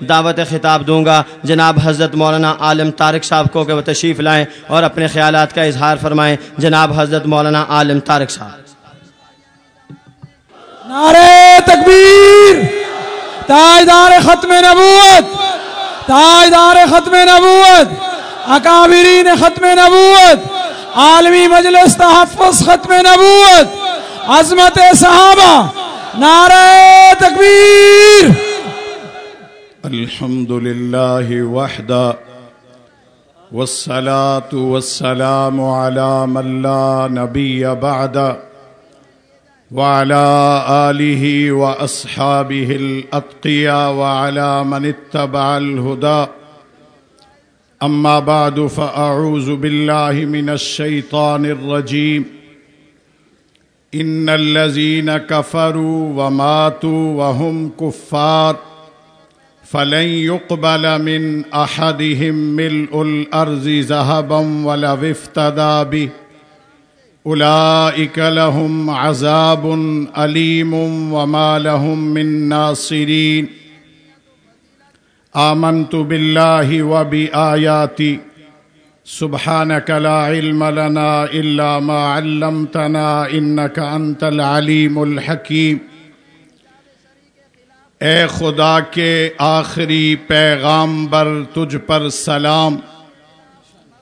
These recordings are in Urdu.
دعوت خطاب دوں گا۔ جناب حضرت مولانا عالم طارق صاحب کو کہ وہ تشریف لائیں اور اپنے خیالات کا اظہار فرمائیں۔ جناب حضرت مولانا عالم طارق صاحب۔ نعرے تکبیر تاجدار ختم نبوت تاجدار ختم نبوت، اکابرین ختم نبوت، عالمی مجلس تحفظ ختم نبوت، عظمت صحابہ نعرے تکبیر۔ الحمد لله وحده والصلاة والسلام على من لا نبي بعده وعلى آله وأصحابه الأتقياء وعلى من اتبع الهدى. أما بعد فأعوذ بالله من الشيطان الرجيم. إن الذين كفروا وماتوا وهم كفار. فلن يقبل من أحدهم ملء الأرض ذهبا ولو افتدى به. أولئك لهم عذاب أليم وما لهم من ناصرين. آمنت بالله وبآياتي. سبحانك لا علم لنا إلا ما علمتنا إنك أنت العليم الحكيم. اے خدا کے آخری پیغامبر تجھ پر سلام۔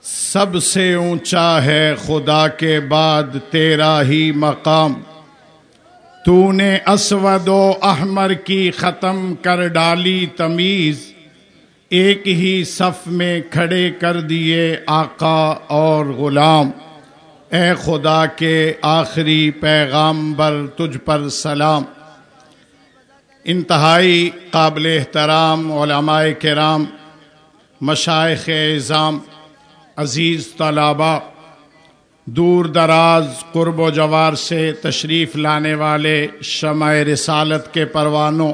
سب سے اونچا ہے خدا کے بعد تیرا ہی مقام۔ تو نے اسود و احمر کی ختم کر ڈالی تمیز۔ ایک ہی صف میں کھڑے کر دیے آقا اور غلام۔ اے خدا کے آخری پیغامبر تجھ پر سلام۔ انتہائی قابل احترام علماء کرام مشائق اعظام، عزیز طلباء، دور دراز، قرب و جوار سے تشریف لانے والے شمع رسالت کے پروانوں،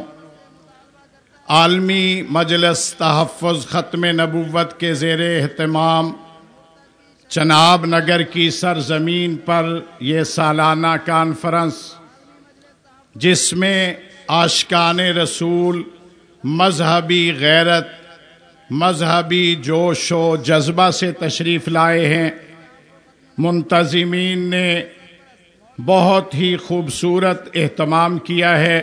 عالمی مجلس تحفظ ختم نبوت کے زیر اہتمام، چناب نگر کی سرزمین پر یہ سالانہ کانفرنس، جس میں آشکان رسول، مذہبی غیرت، مذہبی جوش و جذبہ سے تشریف لائے ہیں۔ منتظمین نے بہت ہی خوبصورت اہتمام کیا ہے۔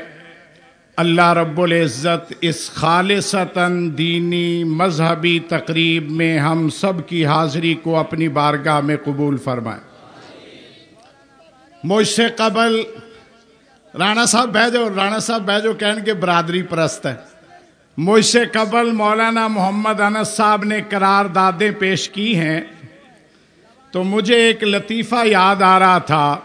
اللہ رب العزت اس خالصتاً دینی مذہبی تقریب میں ہم سب کی حاضری کو اپنی بارگاہ میں قبول فرمائے۔ مجھ سے قبل رانا صاحب بھیجو رانا صاحب بھیجو کہنے کے برادری پرست ہے۔ مجھ سے قبل مولانا محمد انس صاحب نے قرار دادیں پیش کی ہیں۔ تو مجھے ایک لطیفہ یاد آ رہا تھا۔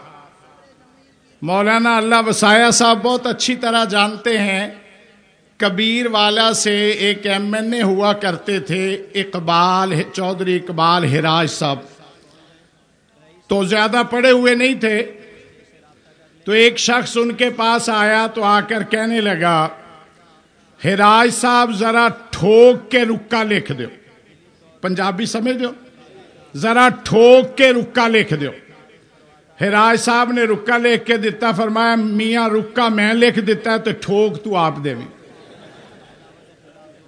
مولانا اللہ وسایہ صاحب بہت اچھی طرح جانتے ہیں۔ کبیر والا سے ایک ایم این اے ہوا کرتے تھے، اقبال، چودھری اقبال ہراج صاحب۔ تو زیادہ پڑے ہوئے نہیں تھے۔ تو ایک شخص ان کے پاس آیا تو آ کر کہنے لگا، ہراج صاحب، ذرا ٹھوک کے رکا لکھ دو پنجابی سمجھ دو ذرا ٹھوک کے رکا لکھ دو ہراج صاحب نے رکا لکھ کے دیتا فرمایا، میاں، رکا میں لکھ دیتا ہے تو ٹھوک تو آپ دے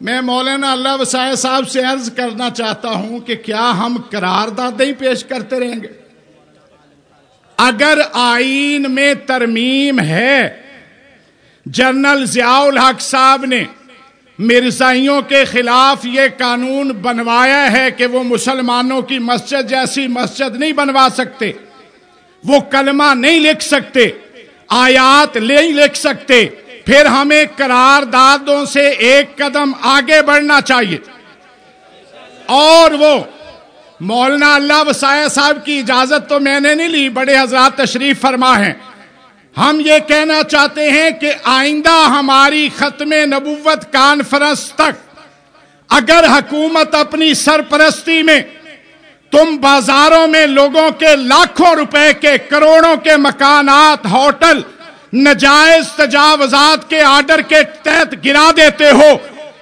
میں مولانا اللہ وسائے صاحب سے عرض کرنا چاہتا ہوں کہ کیا ہم قرار دادیں پیش کرتے رہیں گے؟ اگر آئین میں ترمیم ہے۔ جنرل ضیاء الحق صاحب نے مرزائیوں کے خلاف یہ قانون بنوایا ہے کہ وہ مسلمانوں کی مسجد جیسی مسجد نہیں بنوا سکتے۔ وہ کلمہ نہیں لکھ سکتے۔ آیات نہیں لکھ سکتے۔ پھر ہمیں قرار دادوں سے ایک قدم آگے بڑھنا چاہیے۔ اور وہ مولانا اللہ وسایہ صاحب کی اجازت تو میں نے نہیں لی، بڑے حضرات تشریف فرما ہیں۔ ہم یہ کہنا چاہتے ہیں کہ آئندہ ہماری ختم نبوت کانفرنس تک اگر حکومت اپنی سرپرستی میں تم بازاروں میں لوگوں کے لاکھوں روپے کے کروڑوں کے مکانات، ہوٹل، نجائز تجاوزات کے آرڈر کے تحت گرا دیتے ہو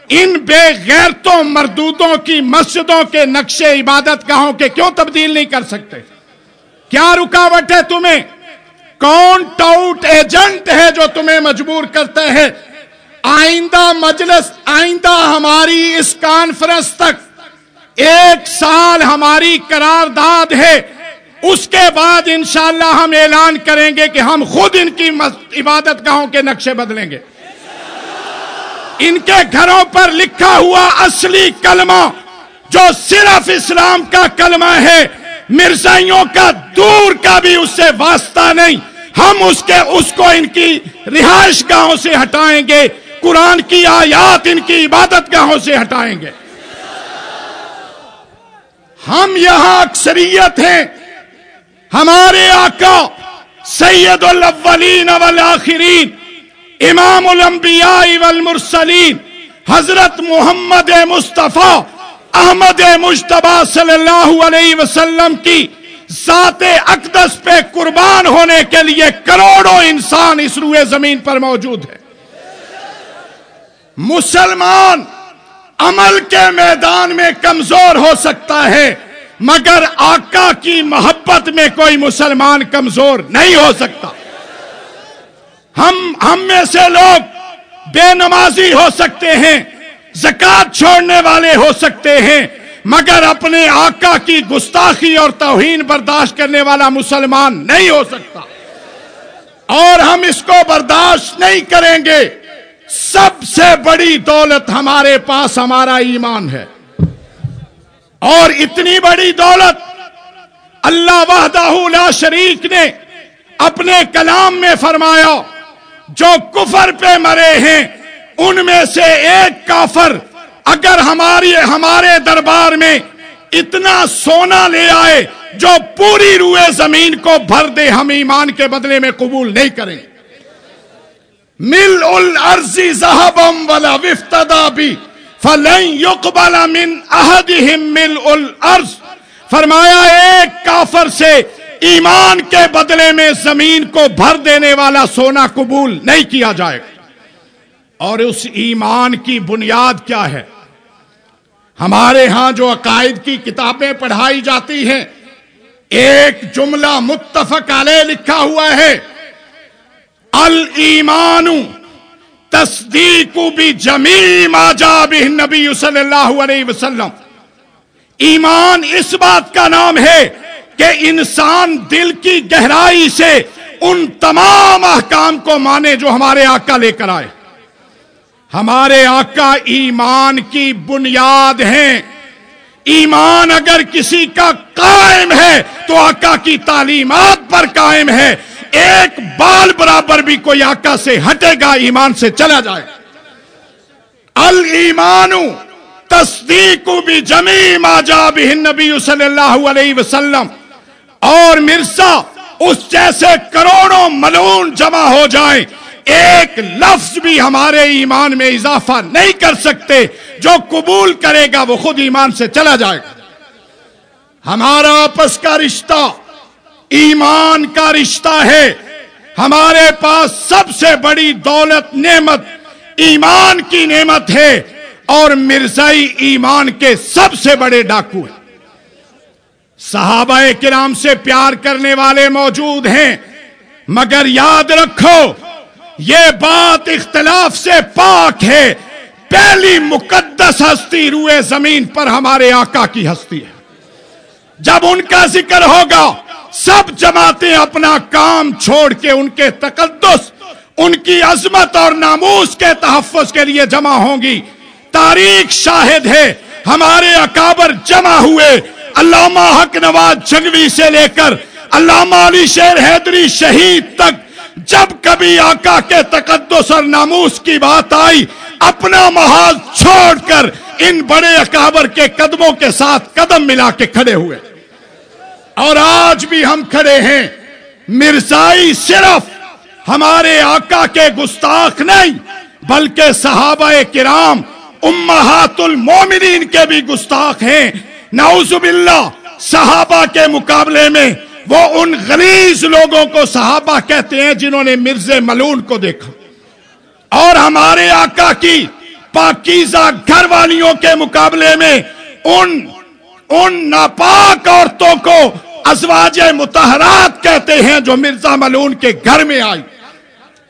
ان بے غیرتوں مردودوں کی مسجدوں کے نقشے عبادت گاہوں کے کیوں تبدیل نہیں کر سکتے؟ کیا رکاوٹ ہے تمہیں؟ کون ٹاؤٹ ایجنٹ ہے جو تمہیں مجبور کرتا ہے؟ آئندہ مجلس، آئندہ ہماری اس کانفرنس تک ایک سال ہماری قرارداد ہے۔ اس کے بعد انشاءاللہ ہم اعلان کریں گے کہ ہم خود ان کی عبادت گاہوں کے نقشے بدلیں گے۔ ان کے گھروں پر لکھا ہوا اصلی کلمہ جو صرف اسلام کا کلمہ ہے، مرزائیوں کا دور کا بھی اس سے واسطہ نہیں۔ ہم اس کے، اس کو ان کی رہائش گاہوں سے ہٹائیں گے، قرآن کی آیات ان کی عبادت گاہوں سے ہٹائیں گے۔ ہم یہاں اکثریت ہیں۔ ہمارے آقا سید الاولین والآخرین امام الانبیاء والمرسلین، حضرت محمد مصطفیٰ، احمد مشتبہ صلی اللہ علیہ وسلم کی ذات اقدس پہ قربان ہونے کے لیے کروڑوں انسان اس روئے زمین پر موجود ہے مسلمان عمل کے میدان میں کمزور ہو سکتا ہے، مگر آقا کی محبت میں کوئی مسلمان کمزور نہیں ہو سکتا۔ ہم ہم میں سے لوگ بے نمازی ہو سکتے ہیں، زکات چھوڑنے والے ہو سکتے ہیں، مگر اپنے آقا کی گستاخی اور توہین برداشت کرنے والا مسلمان نہیں ہو سکتا۔ اور ہم اس کو برداشت نہیں کریں گے۔ سب سے بڑی دولت ہمارے پاس ہمارا ایمان ہے۔ اور اتنی بڑی دولت اللہ وحدہ لا شریک نے اپنے کلام میں فرمایا۔ جو کفر پہ مرے ہیں، ان میں سے ایک کافر اگر ہماری ہمارے دربار میں اتنا سونا لے آئے جو پوری روئے زمین کو بھر دے، ہم ایمان کے بدلے میں قبول نہیں کریں۔ مل الارضی زہبم والا وفتدا بھی فلن يقبل من احدهم مل الارض۔ فرمایا، ایک کافر سے ایمان کے بدلے میں زمین کو بھر دینے والا سونا قبول نہیں کیا جائے گا۔ اور اس ایمان کی بنیاد کیا ہے؟ ہمارے ہاں جو عقائد کی کتابیں پڑھائی جاتی ہیں، ایک جملہ متفق علیہ لکھا ہوا ہے المان تصدیق بھی جمی ماجا نبی صلی اللہ علیہ وسلم۔ ایمان اس بات کا نام ہے کہ انسان دل کی گہرائی سے ان تمام احکام کو مانے جو ہمارے آقا لے کر آئے۔ ہمارے آقا ایمان کی بنیاد ہیں۔ ایمان اگر کسی کا قائم ہے تو آقا کی تعلیمات پر قائم ہے۔ ایک بال برابر بھی کوئی آقا سے ہٹے گا، ایمان سے چلا جائے۔ المان تصدیق بھی جمی ماجا بھی نبی صلی اللہ علیہ وسلم۔ اور مرزا، اس جیسے کروڑوں ملون جمع ہو جائیں، ایک لفظ بھی ہمارے ایمان میں اضافہ نہیں کر سکتے، جو قبول کرے گا وہ خود ایمان سے چلا جائے گا۔ ہمارا آپس کا رشتہ، ایمان کا رشتہ ہے۔ ہمارے پاس سب سے بڑی دولت نعمت، ایمان کی نعمت ہے۔ اور مرزائی ایمان کے سب سے بڑے ڈاکو ہیں۔ صحابہ کرام سے پیار کرنے والے موجود ہیں، مگر یاد رکھو، یہ بات اختلاف سے پاک ہے۔ پہلی مقدس ہستی روئے زمین پر ہمارے آقا کی ہستی ہے۔ جب ان کا ذکر ہوگا، سب جماعتیں اپنا کام چھوڑ کے ان کے تقدس، ان کی عظمت اور ناموس کے تحفظ کے لیے جمع ہوں گی۔ تاریخ شاہد ہے، ہمارے اکابر جمع ہوئے۔ علامہ حق نواز جگوی سے لے کر علامہ علی شیر حیدری شہید تک جب کبھی آقا کے تقدس اور ناموس کی بات آئی، اپنا محاذ چھوڑ کر ان بڑے اکابر کے قدموں کے ساتھ قدم ملا کے کھڑے ہوئے۔ اور آج بھی ہم کھڑے ہیں۔ مرزائی صرف ہمارے آقا کے گستاخ نہیں، بلکہ صحابہ کرام امہات المومنین کے بھی گستاخ ہیں۔ نعوذ باللہ صحابہ کے مقابلے میں وہ ان غلیظ لوگوں کو صحابہ کہتے ہیں جنہوں نے مرز ملون کو دیکھا۔ اور ہمارے آقا کی پاکیزہ گھر والیوں کے مقابلے میں ان ان ناپاک عورتوں کو ازواج متحرات کہتے ہیں جو مرزا ملون کے گھر میں آئی۔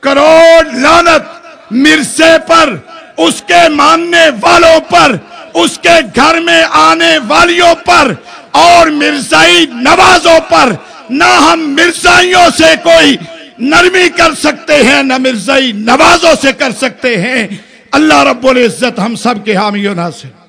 کروڑ لانت مرزے پر، اس کے ماننے والوں پر اس کے گھر میں آنے والیوں پر اور مرزائی نوازوں پر نہ ہم مرزائیوں سے کوئی نرمی کر سکتے ہیں، نہ مرزائی نوازوں سے کر سکتے ہیں۔ اللہ رب العزت ہم سب کے حامی و ناصر۔